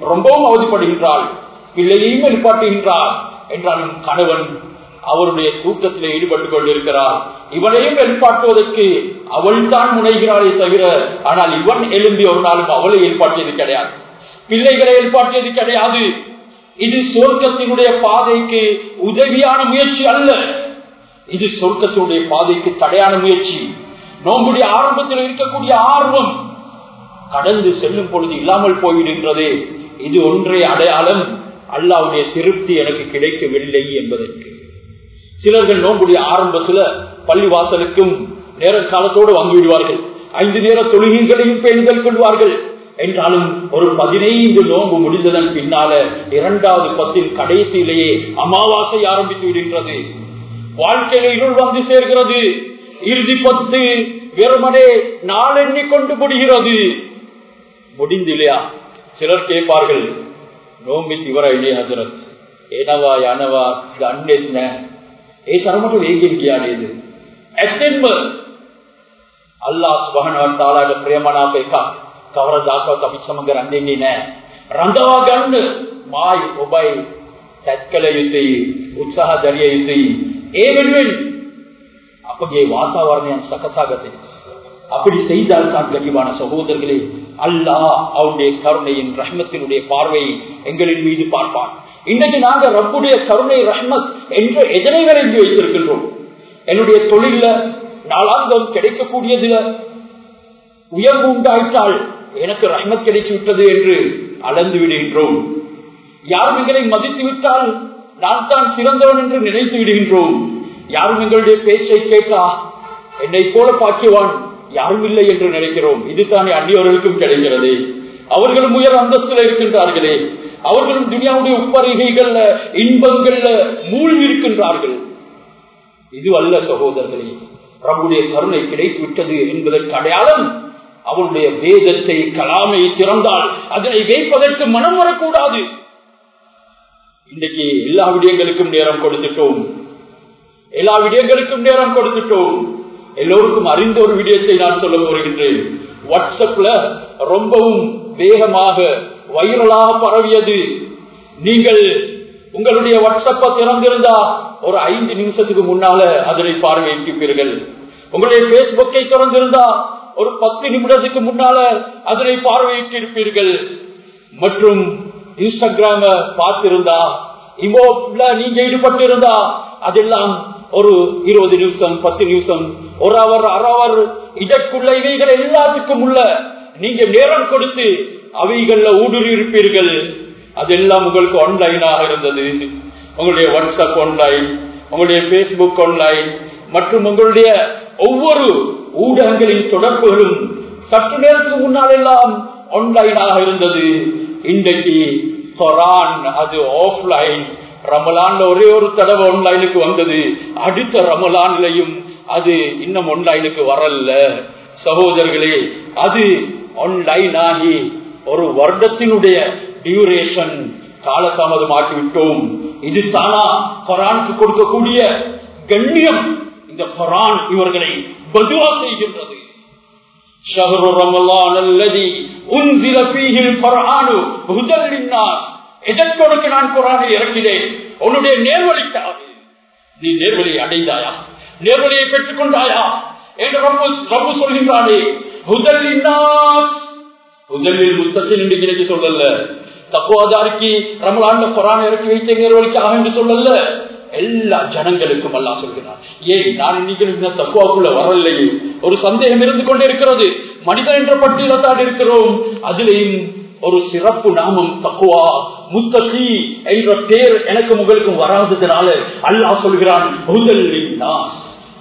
ரொம்பவும் அவதிப்படுகின்றாள் பிள்ளையையும் வெளிப்பாட்டுகின்றார் என்றாலும் கணவன். அவருடைய தூக்கத்தில் ஈடுபட்டுக் கொண்டிருக்கிறார். இவனையும் வெளிப்பாட்டுவதற்கு அவள் தான் முனைகிறாளே தவிர ஆனால் இவன் எழும்பி ஒரு நாளும் அவளை ஏற்பாட்டியது கிடையாது. பிள்ளைகளை ஏற்பாட்டியது கிடையாது. இது சொர்க்கத்தினுடைய பாதைக்கு உதவியான முயற்சி அல்ல. இது சொர்க்கத்தினுடைய பாதைக்கு தடையான முயற்சி. நோம்புடைய ஆரம்பத்தில் இருக்கக்கூடிய ஆர்வம் கடந்து செல்லும் பொழுது இல்லாமல் போயிடுகின்றது இது ஒன்றே அடையாளம். அல்லாவுடைய திருப்தி எனக்கு கிடைக்கவில்லை என்பதற்கு. சிலர்கள் நோன்புடைய ஆரம்பத்தில் பள்ளி வாசலுக்கும் நேர காலத்தோடு வாங்கிவிடுவார்கள். ஐந்து நேர தொழுகைகளையும் பெண்கள் கொள்வார்கள். என்றாலும் ஒரு பதினைந்து நோன்பு முடிந்ததன் பின்னால இரண்டாவது பத்தின் கடைசியிலேயே அமாவாசை ஆரம்பித்து விடுகின்றது. வாழ்க்கையிலேயுள் வந்து சேர்கிறது. இறுதி பத்து வெறுமனே நாளெண்ணி கொண்டு முடிகிறது. முடிந்து இல்லையா சிலர் கேட்பார்கள் நோம்பி திவர இல்லையா ஹசரத் ಏನವಾ ಯಾನವ ಇದು ಅಣ್ಣೆತ್ನ ಏ ಸರಮಟ ಹೇಗಿರಿಕೆಯಾನೆ ಇದು ಎತ್ತೆಂಬ ಅಲ್ಲಾಹ್ ಸುಬಹಾನಹು ತಾಲಾದ ಪ್ರೇಮನಾ ಬೇಕ ಕವರ ದಾಸವ ಕಪಿ ಸಮಗ್ರ ಅಂದೆನ್ನಿನೆ ರಂದವ ಗಣ್ಣ ಮಾಯ್ ಒಬೈ ತತ್ಕಲ ಯುತಿ ಉತ್ಸಾಹ ದರಿಯ ಯುತಿ ಏ ವೆನ್ವೆನ್ ಅಪ್ಪಗೆ ವಾತಾವರಣ ಸಕಸಾಗತೆ அப்படி செய்தால் தான் கனிவான சகோதரர்களே அல்லாஹ் அவருடைய கருணையின் ரஹ்மத்தினுடைய பார்வையை எங்களின் மீது பார்ப்பான். இன்றைக்கு நாங்கள் ரப்புடைய கருணை ரஹ்மத் என்று எதனை விரைந்து வைத்திருக்கின்றோம். என்னுடைய தொழில நாளாந்தம் கிடைக்கக்கூடியதுல உயர்வு உண்டாயிட்டால் எனக்கு ரஹ்மத் கிடைத்து விட்டது என்று அளந்து விடுகின்றோம். யாரும் எங்களை மதித்து விட்டால் நான் தான் சிறந்தவன் என்று நினைத்து விடுகின்றோம். யாரும் எங்களுடைய பேச்சை கேட்டா என்னை போல பாக்கியவான் யாரும் இல்லை என்று நினைக்கிறோம். இதுதானே அந்நியவர்களுக்கும் கிடைக்கிறது. அவர்களும் உயர் அந்தஸ்தில் இருக்கின்றார்களே. அவர்களும் துனியாவுடைய உப்பரிகைகள்ல இன்பங்கள்ல மூழ்கி இருக்கின்றார்கள் இது அல்ல சகோதரர்களே. பிரபுடைய கருணை கிடைத்து விட்டது என்பதற்கு அடையாளம் அவருடைய வேதத்தை கலாமை திறந்தால். அதனை வைப்பதற்கு மனம் வரக்கூடாது. இன்றைக்கு எல்லா விடயங்களுக்கும் நேரம் கொடுத்துட்டோம். எல்லா விடயங்களுக்கும் நேரம் கொடுத்துட்டோம். எல்லோருக்கும் அறிந்த ஒரு விடயத்தை நான் சொல்ல வருகின்றேன் வாட்ஸ்அப்ல ரொம்பவும் வேகமாக வைரலாக பரவியது. நீங்கள் உங்களுடைய வாட்ஸ்அப்பை திறந்திருந்தா ஒரு ஐந்து நிமிஷத்துக்கு முன்னால அதனை பார்வையிட்டிருப்பீர்கள். உங்களுடைய பேஸ்புக்கை திறந்திருந்தா ஒரு பத்து நிமிடத்துக்கு முன்னால அதனை பார்வையிட்டிருப்பீர்கள். மற்றும் இன்ஸ்டாகிராம பார்த்திருந்தா இமோல நீங்க ஈடுபட்டிருந்தா அதெல்லாம் ஒரு இருபது நிமிஷம் பத்து நிமிஷம் ஒரு அவர் அறவர் இதற்குள்ள இவைகள் எல்லாத்துக்கும் உள்ள நீங்க நேரம் கொடுத்து அவைகள்ல ஊடுருவிருப்பீர்கள் அதெல்லாம் உங்களுக்கு ஆன்லைனாக இருந்தது. உங்களுடைய வாட்ஸ்அப் ஆன்லைன் உங்களுடைய பேஸ்புக் ஆன்லைன் மற்றும் உங்களுடைய ஒவ்வொரு ஊடகங்களின் தொடர்புகளும் சற்று நேரத்துக்கு முன்னால் எல்லாம் ஆன்லைனாக இருந்தது. இன்றைக்கு கொரான் அது ஆஃப்லைன் ரமலான்ல ஒரே ஒரு தடவை ஆன்லைனுக்கு வந்தது. அடுத்த ரமலான்லையும் அது இன்னும் ஆன்லைனுக்கு வரல சகோதரர்களே அது ஆன்லைன் ஆகி ஒரு வருடத்தினுடைய டியூரேஷன் காலதாமதமாக்கி விட்டோம் இது தானா கொரானுக்கு கொடுக்கக்கூடிய கண்ணியம் இந்த கொரான் இவர்களை பதுவா செய்கின்றது شهر رمضان الذي انزل فيه القرآن هدى للناس எதற்கொடுக்கு நான் குரானை இறக்கினேன் உன்னுடைய நேர்வழிக்காக நீ நேர்வழியை அடைந்தாயா நேர்வழியை பெற்றுக் கொண்டாயா என்று ரப்பு சொல்கின்றானே முதலில் முத்தத்தின் என்று சொல்லல. தக்குவாதாரிக்கு ரமலாண்ட குரான் இறக்கி வைத்த நேர்வழிக்காக என்று சொல்லல. எல்லா ஜனங்களுக்கும் அல்லா சொல்கிறார் ஏன் நான் இன்னைக்கு இந்த தக்குவாக்குள்ள வரலையே. ஒரு சந்தேகம் இருந்து கொண்டே இருக்கிறது மனிதன் என்ற பட்டியல தான் இருக்கிறோம். அதிலேயும் ஒரு சிறப்பு நாமம் தக்குவா முத்தகி என்ற பேர் எனக்கு உங்களுக்கும் வராததுனால அல்லாஹ் சொல்கிறான்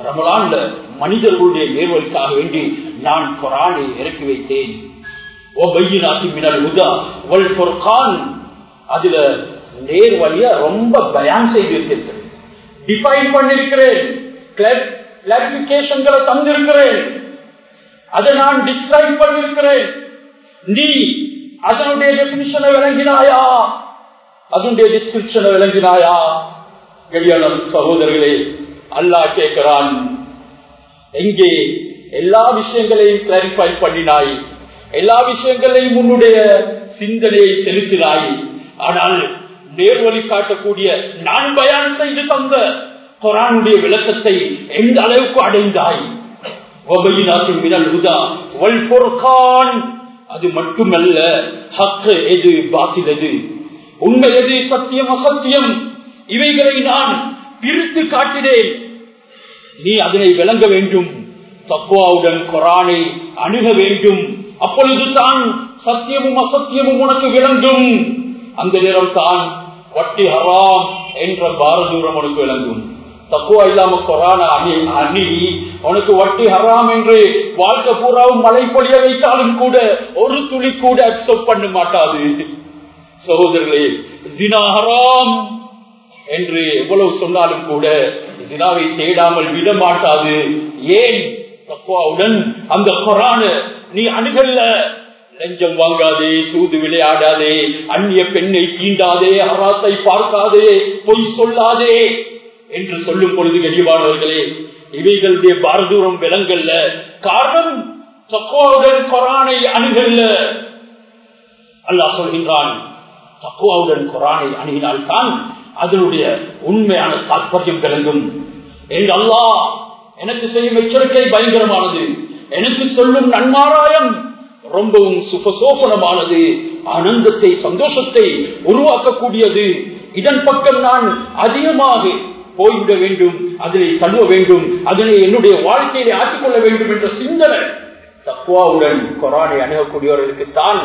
ரமலான்ல மனிதர்களுடைய நேர்வழிக்காக வேண்டி நான் குரானை இறக்கி வைத்தேன். அதுல நேர் வழியா ரொம்ப பயான் செய்திருக்கிறேன். டிஃபைன் பண்ணிருக்கிறேன். கிளாரிபிகேஷன்களை தந்திருக்கிறேன். அதை நான் டிஸ்கிரைப் பண்ணிருக்கிறேன். நீ அதனுடைய டெபினிஷனை விளங்கினாயா? அதனுடைய டிஸ்கிரிப்ஷனை விளங்கினாயா? கடியான சகோதரர்களே அல்லாஹ் கேட்கிறான். எங்கே எல்லா விஷயங்களையும் கிளாரிஃபை பண்ணினாய். எல்லா விஷயங்களையும் உன்னுடைய சிந்தனையை செலுத்தினாய். ஆனால் நேர்வழி காட்டக்கூடிய நான் பயன் செய்து தந்த குரானுடைய விளக்கத்தை எந்த அளவுக்கு அடைந்தாய்? அது மட்டுமல்ல ஹக்கு எது பாத்தில் எது? உண்மை எது சத்தியம் அசத்தியம்? இவைகளை நான் பிரித்து காட்டினேன். நீ அதனை விளங்க வேண்டும். தக்குவாவுடன் கொரானை அணுக வேண்டும். அப்பொழுதுதான் சத்தியமும் அசத்தியமும் உனக்கு விளங்கும். அந்த நேரம் தான் வட்டி ஹராம் என்ற பாரதூரம் உனக்கு விளங்கும். தக்குவா இல்லாம கொரான அணி அணி உனக்கு வட்டி ஹராம் என்று வாழ்க்கை பூராவும் மழை பொழிய வைத்தாலும் கூட ஒரு துளி கூட அக்செப்ட் பண்ண மாட்டாது. சகோதரர்களே தினா ஹராம். என்று எவ்வளவு சொன்னாலும் கூட தினாவை தேடாமல் விட மாட்டாது. ஏன்? தக்குவாவுடன் அந்த கொரான நீ அணுகல்ல. லஞ்சம் வாங்காதே சூது விளையாடாதே அந்நிய பெண்ணை தீண்டாதே அராத்தை பார்க்காதே பொய் சொல்லாதே என்று சொல்லும் பொழுது கனிவானவர்களே இவைகளுடைய பாரதூரம் விலங்கல்ல. காரணம் தக்குவாவுடன் கொரானை அணுகல்ல. அல்லாஹ் சொல்கின்றான் தக்குவாவுடன் கொரானை அணுகினால்தான் அதனுடைய உண்மையான தாற்பயம் விளங்கும். என்று அல்லாஹ் எனக்கு செய்யும் எச்சரிக்கை பயங்கரமானது. எனக்கு சொல்லும் நன்மாராயம் ரொம்பவும் சுபசோபனமானது. ஆனந்தத்தை சந்தோஷத்தை உருவாக்கக்கூடியது. இதன் பக்கம் நான் அதிகமாக போய்விட வேண்டும் அதனை தழுவ வேண்டும் அதனை என்னுடைய வாழ்க்கையிலே ஆற்றிக்கொள்ள வேண்டும் என்ற சிந்தனை தக்குவாவுடன் கொரானை அணுகக்கூடியவர்களுக்கு தான்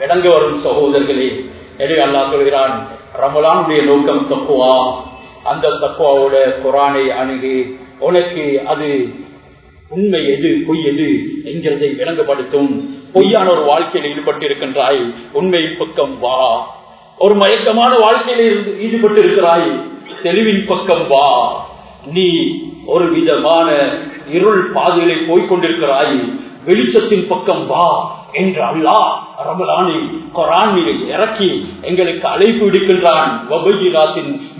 விளங்க வரும் சகோதரர்களே. எனவே அல்லா சொல்கிறான் ரமலானுடைய நோக்கம் தக்குவா அந்த தக்குவாவோட குரானை அணுகி உனக்கு அது உண்மை எது பொய் எது என்கிறதை விளங்கப்படுத்தும். பொய்யான ஒரு வாழ்க்கையில் ஈடுபட்டு இருக்கின்றாய் உண்மை பக்கம் வா. ஒரு மயக்கமான வாழ்க்கையில் ஈடுபட்டு இருக்கிறாய் தெளிவின் பக்கம் வா. நீ ஒரு விதமான இருள் பாதையிலே போய்கொண்டிருக்கிறாய் வெளிச்சத்தின் பக்கம் வா. என்று அல்லா ரமலானி கொரானில் இறக்கி எங்களுக்கு அழைப்பு விடுக்கின்றான்.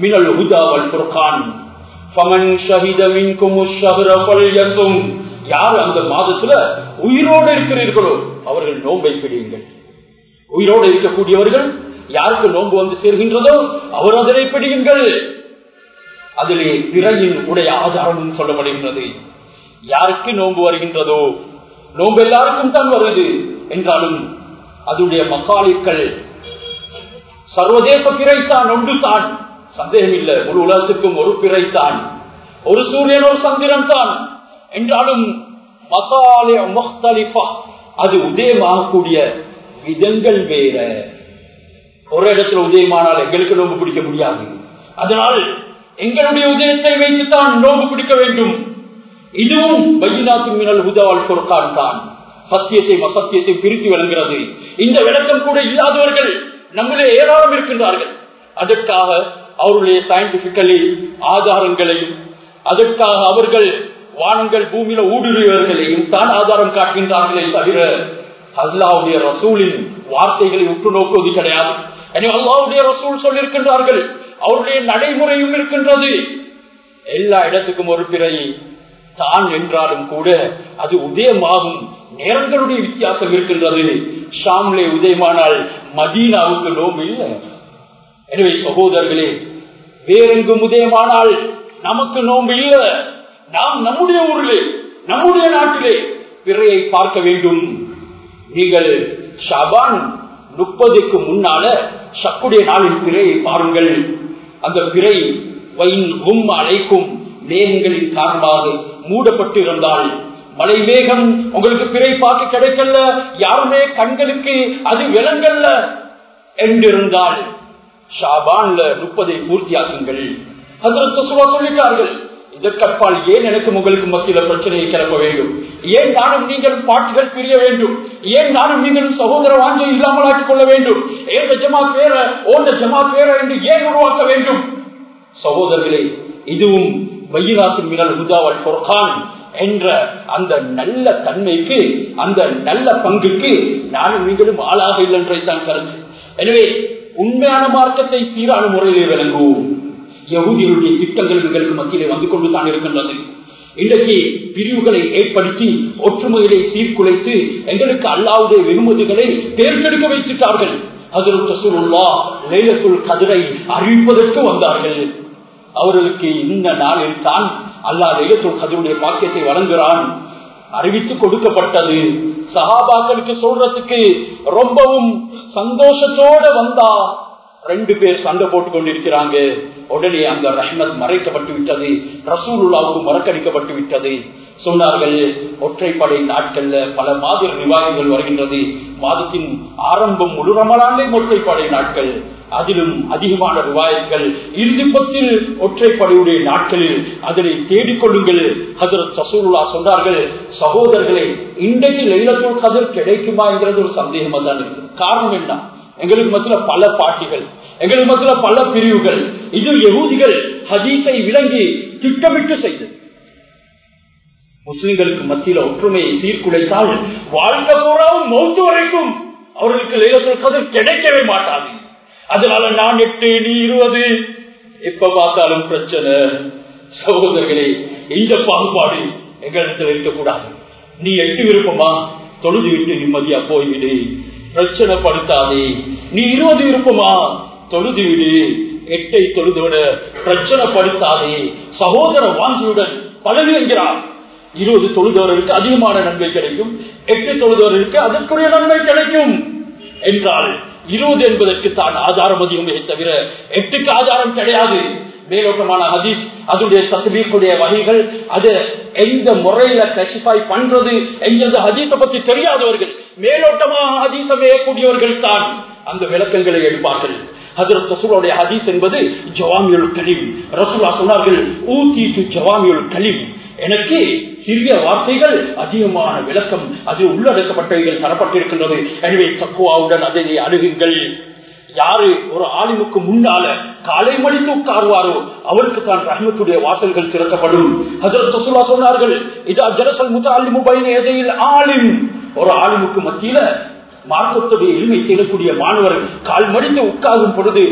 மினல் உதாவல் புர்கான் ஃபமன் ஷஹித மின்கும் ஷஹர யார் அந்த மாதத்துல உயிரோடு இருக்கிறீர்களோ அவர்கள் நோன்பை பிடியுங்கள். உயிரோடு இருக்கக்கூடியவர்கள் யாருக்கு நோன்பு வந்து சேர்கின்றதோ அவர் அதனை பிடியுங்கள். அதிலே பிறையின் உடைய ஆதாரமும் சொல்லப்படுகின்றது. யாருக்கு நோன்பு வருகின்றதோ நோம்பு எல்லாருக்கும் தான் வருது. என்றாலும் அதனுடைய மக்காலிக்கள் சர்வதேச பிறைத்தான் ஒன்று தான் சந்தேகம் இல்லை ஒரு உலகத்துக்கும் ஒரு பிறைத்தான். ஒரு சூரியன் ஒரு சந்திரன் தான் என்றாலும் மசாலிய முக்தலிஃபா அது உதயமாகக்கூடிய விதங்கள் வேற. ஒரு இடத்துல உதயமானால் எங்களுக்கு நோம்பு பிடிக்க முடியாது. அதனால் எங்களுடைய உதயத்தை வைத்துத்தான் நோம்பு பிடிக்க வேண்டும். இதுவும் பையினாத்து மினல் உதவால் பொருட்கான் தான். சத்தியத்தை அசத்தியத்தை பிரித்து விளங்குகிறது. இந்த விளக்கம் கூட இல்லாதவர்கள் நம்மளே ஏராளம் இருக்கின்றார்கள். அதற்காக அவருடைய சயின்டிபிக்கலி ஆதாரங்களையும் அதற்காக அவர்கள் வானங்கள் பூமியில ஊடுருவர்களையும் தான் ஆதாரம் காட்டுகின்றார்களே தவிர அல்லாவுடைய ரசூலின் வார்த்தைகளை உற்று நோக்குவது கிடையாது. எனவே அல்லாவுடைய ரசூல் சொல்லியிருக்கின்றார்கள் அவருடைய நடைமுறையும் இருக்கின்றது. எல்லா இடத்துக்கும் ஒரு பிறையை தான் என்றாலும் கூட அது உதயமாகும். நேரங்களுடைய வித்தியாசம் இருக்கின்றது. ஷாம்லே உதயமானால் மதீனாவுக்கு நோம் இல்லை. எனவே சகோதரர்களே வேறெங்கும் உதயமானால் நமக்கு நோம்பு இல்லை. நாம் நம்முடைய ஊரிலே நம்முடைய நாட்டிலே பிறையை பார்க்க வேண்டும். நீங்கள் ஷபான் முப்பதுக்கு முன்னால சக்குடைய நாளின் பிறையை பாருங்கள். அந்த பிறை வயின் கும் அழைக்கும் மேகங்களின் காரணமாக மூடப்பட்டு இருந்தால் மழை மேகம் உங்களுக்கு பிறை பார்க்க கிடைக்கல யாருமே கண்களுக்கு அது விலங்கல்ல என்றிருந்தால் ஷாபான்ல முப்பதை பூர்த்தியாக்குங்கள். சொல்லிட்டார்கள். இதற்கப்பால் ஏன் எனக்கு உங்களுக்கு மத்தியில் பிரச்சனையை கிளப்ப வேண்டும்? ஏன் நானும் நீங்கள் பாட்டுகள் பிரிய வேண்டும்? ஏன் நானும் நீங்களும் சகோதர வாஞ்சை இல்லாமல் ஆக்கிக் கொள்ள வேண்டும்? ஏன் ஜமா பேர ஓந்த ஜமா பேர என்று ஏன் உருவாக்க வேண்டும்? சகோதரர்களே இதுவும் வையிராசின் மினல் ஹுதாவல் பொர்கான் என்ற அந்த நல்ல தன்மைக்கு அந்த நல்ல பங்குக்கு நானும் நீங்களும் ஆளாக இல்லை என்றைத்தான் கருத்து. எனவே உண்மையான மார்க்கத்தை சீரான முறையிலே விளங்குவோம். யகுதிகளுடைய திட்டங்கள் எங்களுக்கு மத்தியிலே வந்து கொண்டு தான் இருக்கின்றது. இன்றைக்கு பிரிவுகளை ஏற்படுத்தி ஒற்றுமையிலே சீர்குலைத்து எங்களுக்கு அல்லாவுடைய வெகுமதிகளை தேர்ந்தெடுக்க வைத்துட்டார்கள். கதிரை அறிவிப்பதற்கு வந்தார்கள். அவர்களுக்கு இந்த நாளில் தான் அல்லா லைலத்துல் கதிருடைய பாக்கியத்தை வழங்குகிறான். அறிவித்து கொடுக்கப்பட்டது. சகாபாக்களுக்கு சொல்றதுக்கு ரொம்பவும் சந்தோஷத்தோட வந்தா ரெண்டு பேர் சண்டை போட்டுக் கொண்டிருக்கிறாங்க. உடனே அந்த ரஹ்மத் மறைக்கப்பட்டு விட்டது. ரசூலுல்லாவுக்கு மறக்கடிக்கப்பட்டு விட்டது. சொன்னார்கள் ஒற்றைப்படை நாட்கள்ல பல மாதிரி நிவாரணங்கள் வருகின்றது. மாதத்தின் ஆரம்பம் முழு ரமலானே ஒற்றைப்படை நாட்கள். அதிலும் அதிகமான ரிவாயங்கள் இறுதிப்பத்தில் ஒற்றைப்படையுடைய நாட்களில் அதனை தேடிக்கொள்ளுங்கள். ஹதரத் சசூருல்லா சொன்னார்கள் சகோதரர்களை இன்றைக்கு லைலத்துல் கதிர் கிடைக்குமா? என்கிறது ஒரு சந்தேகமா தான் இருக்கு. காரணம் என்ன? எங்களுக்கு மத்தியில் பல பாட்டிகள் எங்களுக்கு மத்தியில் பல பிரிவுகள். இது எகூதிகள் ஹதீஸை விளங்கி திட்டமிட்டு செய்தது. முஸ்லிம்களுக்கு மத்தியில ஒற்றுமையை சீர்குலைத்தால் வாழ்க்கை பூராவும் மௌத்து வரைக்கும் அவர்களுக்கு லைலத்துல் கதிர் கிடைக்கவே மாட்டாது. அதனால நான் எட்டு நீ இருபது. எப்ப பார்த்தாலும் பிரச்சனை. சகோதரர்களே இந்த பாகுபாடு எங்களிடத்தில் இருக்கக்கூடாது. நீ எட்டு விருப்பமா? தொழுது விட்டு நிம்மதியா போய்விடு. பிரச்சனை படுத்தாதே. நீ இருபது விருப்பமா? தொழுது விடு. எட்டை தொழுதோட பிரச்சனை படுத்தாதே. சகோதர வாஞ்சியுடன் பழகு என்கிறார். இருபது தொழுதவர்களுக்கு அதிகமான நன்மை கிடைக்கும். எட்டு தொழுதவர்களுக்கு அதற்குரிய நன்மை கிடைக்கும். என்றால் இருபது என்பதற்கு தான் ஆதாரம் அதிகமே தவிர எட்டுக்கு ஆதாரம் கிடையாது. மேலோட்டமான ஹதீஸ் அதனுடைய தத்மீக்குடைய வகைகள் அது எந்த முறையில கிளாசிஃபை பண்றது என்கிறது ஹதீஸை பத்தி தெரியாதவர்கள் மேலோட்டமாக ஹதீஸை வேயக்கூடியவர்கள் தான். அந்த விளக்கங்களை எடுப்பார்கள். ஹசரத் ரசூலுடைய ஹதீஸ் என்பது ஜவாமியுல் கலீம் ரசூலா சொன்னார்கள் ஊத்தி ஜவாமியுல் கலீம் எனக்கு சிறிய வார்த்தைகள் அதிகமான விளக்கம் அது உள்ளடக்கப்பட்டவைகள் தரப்பட்டிருக்கின்றது. எனவே தக்குவாவுடன் அதை அணுகுங்கள். யாரு ஒரு ஆலிமுக்கு முன்னால காலை மணிக்கு உட்காருவாரோ அவருக்கு தான் ரஹமத்துடைய வாசல்கள் திறக்கப்படும். சொன்னார்கள் இதா ஜலசல் முத்தாலிமு பைன எதையில் ஆலிம். ஒரு ஆலிமுக்கு மத்தியில மார்க்கத்துடைய எளிமை செய்யக்கூடிய மாணவர் கால் மடிந்து உட்காரும் பொழுது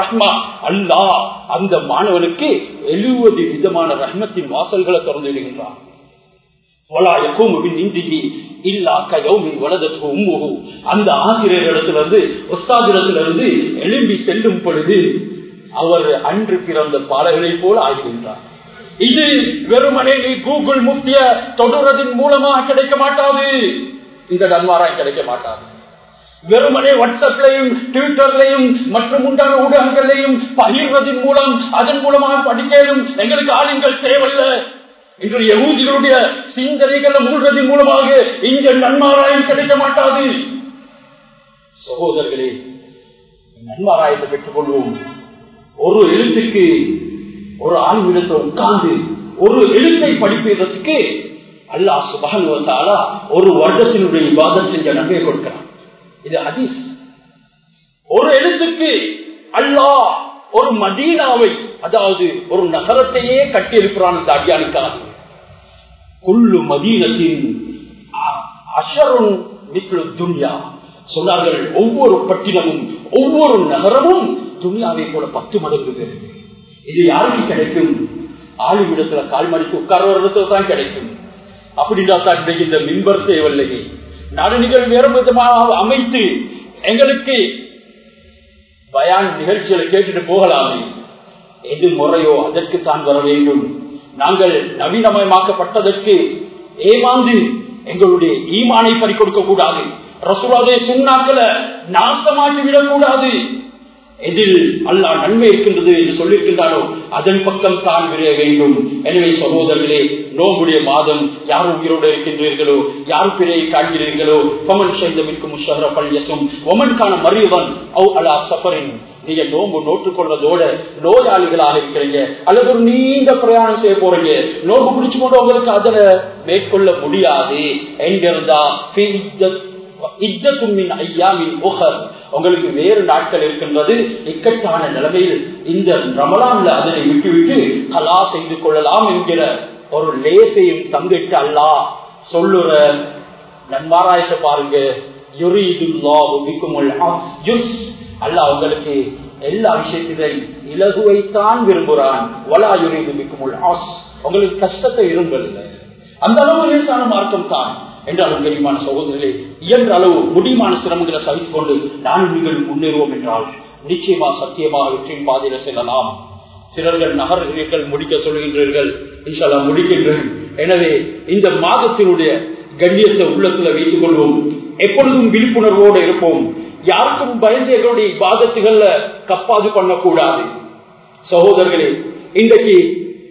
ரஹ்மா. அல்லா அந்த மாணவனுக்கு எழுபது விதமான ரஹ்மத்தின் வாசல்களை திறந்து விடுகின்றான். அந்த ஆசிரியரிடத்திலிருந்து ஒஸ்தாதிடத்திலிருந்து எழும்பி செல்லும் பொழுது அவர் அன்று பிறந்த பாடல்களை போல ஆகிவிட்டார். இது வெறுமனே நீ கூகுள் முக்கிய தொடர்றதின் மூலமாக கிடைக்க மாட்டாது. இந்த நன்மாராய் கிடைக்க மாட்டாது. வெறுமனே வாட்ஸ்அப்லையும் ட்விட்டர்லையும் மற்றும் உண்டான ஊடகங்களையும் பகிர்வதன் மூலம் அதன் மூலமாக படிக்கலும் எங்களுக்கு ஆளுங்கள் தேவையில்ல. இன்று யகூதிகளுடைய சிந்தனைகளை மூழ்வதன் மூலமாக இங்க நன்மாராயம் கிடைக்க மாட்டாது. சகோதரர்களே நன்மாராயத்தை பெற்றுக் கொள்வோம் ஒரு எழுத்துக்கு ஒரு ஆளுமிடத்தை உட்கார்ந்து ஒரு எழுத்தை படிப்பதற்கு அல்லாஹ் வந்தாலா ஒரு வருடத்தினுடைய விவாதம் செஞ்ச நன்மையை கொடுக்கிறான். இது அதிஸ் ஒரு எழுத்துக்கு அல்லாஹ் ஒரு மதீனாவை அதாவது ஒரு நகரத்தையே கட்டி எழுப்புறான் இந்த அடியானுக்காக. குள்ளு மதீனத்தின் அஷருன் துன்யா. சொன்னார்கள் ஒவ்வொரு பட்டினமும் ஒவ்வொரு நகரமும் துன்யாவை போல பத்து மடங்கு பெறுது இது யாருக்கு கிடைக்கும்? ஆளுமிடத்துல கால் மணிக்கு உட்கார்வர்களுக்கு தான் கிடைக்கும். அப்படின்றா தான் இந்த மின்பர் தேவையில்லையே நடுநிகள் வேறு விதமாக அமைத்து எங்களுக்கு பயான் நிகழ்ச்சிகளை கேட்டுட்டு போகலாமே. எது முறையோ அதற்கு தான் வர வேண்டும். நாங்கள் நவீனமயமாக்கப்பட்டதற்கு ஏமாந்து எங்களுடைய ஈமானை பறி கொடுக்க கூடாது. ரசூலாவுடைய சுண்ணாக்களை நாசமாக்கி விடக்கூடாது எதில் அல்லா நன்மை இருக்கின்றது என்று சொல்லியிருக்கின்றாரோ அதன் பக்கம் தான் விரைய வேண்டும். எனவே சகோதரர்களே நோம்புடைய மாதம் யார் உயிரோடு இருக்கின்றீர்களோ யார் பிறையை காண்கிறீர்களோ பமன் செய்தமிக்கும் பள்ளியசும் ஒமன்கான மறியவன் அவ் அலா சஃபரின். நீங்க நோம்பு நோட்டுக் கொள்வதோட நோயாளிகளாக இருக்கிறீங்க அல்லது ஒரு நீண்ட பிரயாணம் செய்ய போறீங்க நோம்பு பிடிச்சு கொண்டு உங்களுக்கு அதில் மேற்கொள்ள முடியாது. எங்கிருந்தா உங்களுக்கு வேறு நாட்கள் இருக்கின்றது. இக்கட்டான நிலைமையில் இந்த ரமலான்ல அதனை விட்டுவிட்டு கலா செய்து கொள்ளலாம் என்கிற ஒரு லேசையும் தங்கிட்டு அல்லா சொல்லுற நன்மாராயத்தை பாருங்க. அல்லா உங்களுக்கு எல்லா விஷயத்திலையும் இலகுவைத்தான் விரும்புகிறான் வலா யுரிது மிக்கும் உங்களுக்கு கஷ்டத்தை விரும்பவில்லை அந்த அளவு லேசான மார்க்கம் தான் என்றாலும் தெரியுமான சகோதரர்களே இயன்ற அளவு முடியுமான சிரமங்களை சகித்துக் கொண்டு நானும் நீங்கள் முன்னேறுவோம் என்றால் நிச்சயமா சத்தியமாக வெற்றியின் பாதையில செல்லலாம். சிலர்கள் நகர்கிறீர்கள் முடிக்க சொல்கின்றீர்கள். இன்ஷால்லா முடிக்கின்றேன். எனவே இந்த மாதத்தினுடைய கண்ணியத்தை உள்ளத்துல வைத்துக் கொள்வோம். எப்பொழுதும் விழிப்புணர்வோடு இருப்போம். யாருக்கும் பயந்து எங்களுடைய பாதத்துகள்ல கப்பாது பண்ணக்கூடாது. சகோதரர்களே இன்றைக்கு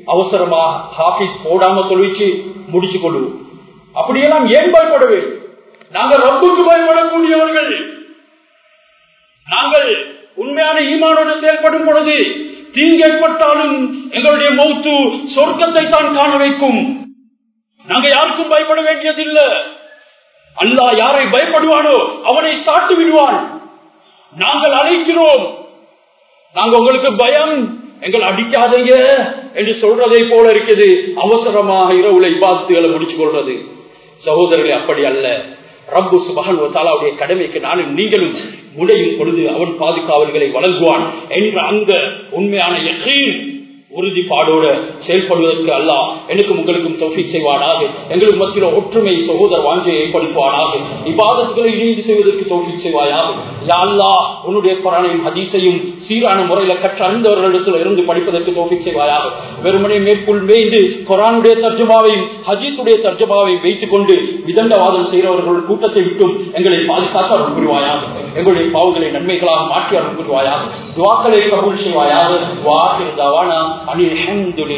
அவசரமா ஹாபீஸ் போடாம தொழிச்சு முடிச்சு கொள்வோம். அப்படியெல்லாம் ஏன் பயப்பட வேண்டும் நாங்கள் ரப்புக்கு பயப்படக்கூடியவர்கள். நாங்கள் உண்மையான ஈமானோடு செயல்படும் பொழுது தீங்கு ஏற்பட்டாலும் எங்களுடைய மௌத்து சொர்க்கத்தை தான் காண வைக்கும். நாங்க யாருக்கும் பயப்பட வேண்டியதில்லை. அல்லா யாரை பயப்படுவானோ அவனை சாட்டு விடுவான். நாங்கள் அழைக்கிறோம். நாங்க உங்களுக்கு பயம். எங்கள் அடிக்காதீங்க என்று சொல்றதை போல இருக்குது. அவசரமாக இரவுல இபாத்துகளை முடிச்சு கொள்றது சகோதரர்களே அப்படி அல்ல. ரப்பு சுபகன் தாலாவுடைய கடமைக்கு நானும் நீங்களும் முடையும் பொழுது அவன் பாதுகாவல்களை வழங்குவான் என்ற அந்த உண்மையான யகீன். உறுதிப்பாடோட செயல்படுவதற்கு அல்ல எனக்கும் உங்களுக்கும் தொகை செய்வானாக. எங்களுக்கு மத்தியில் ஒற்றுமை சகோதர வாஞ்சியை ஏற்படுத்துவானாக. இவ்வாதத்துகளை இணைந்து செய்வதற்கு தொகை செய்வாயாக. யாழ்லா உன்னுடைய குரானையும் அதிசையும் சீரான முறையில கற்ற அறிந்தவர்களிடத்தில் இருந்து படிப்பதற்கு தொகை செய்வாயாக. வெறுமனே மேற்குள் மேய்ந்து குரானுடைய தர்ஜமாவையும் ஹதீஸுடைய தர்ஜமாவையும் வைத்துக் கொண்டு விதண்டவாதம் செய்கிறவர்கள் கூட்டத்தை விட்டும் எங்களை பாதுகாத்து அருள் புரிவாயாக. எங்களுடைய பாவங்களை நன்மைகளாக மாற்றி அருள் புரிவாயாக. துவாக்களை கபூல் செய்வாயாக. قال الحمد لله